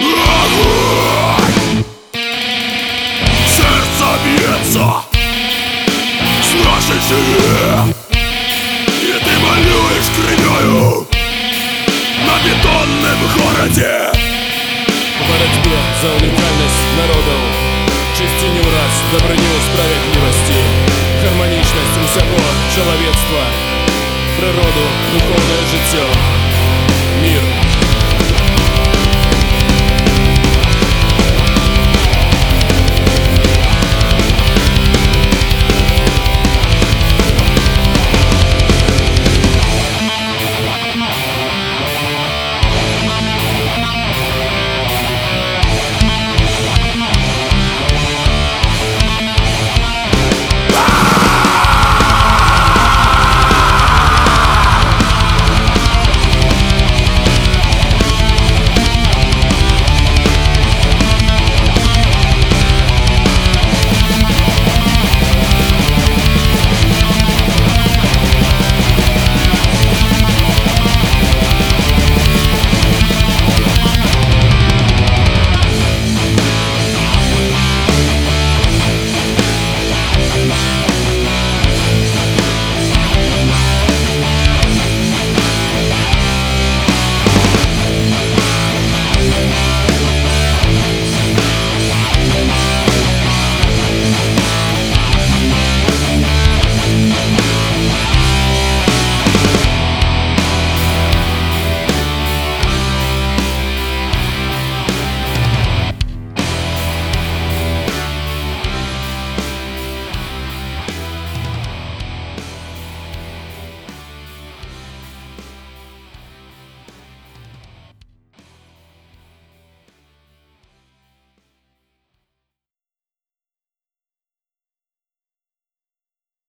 сердце Огонь! Сердце бьется с И ты болюешь кривою на бетонном городе В за уникальность народов Частенью раз добрыню справедливости Гармоничность усяго человечества Природу, духовное життя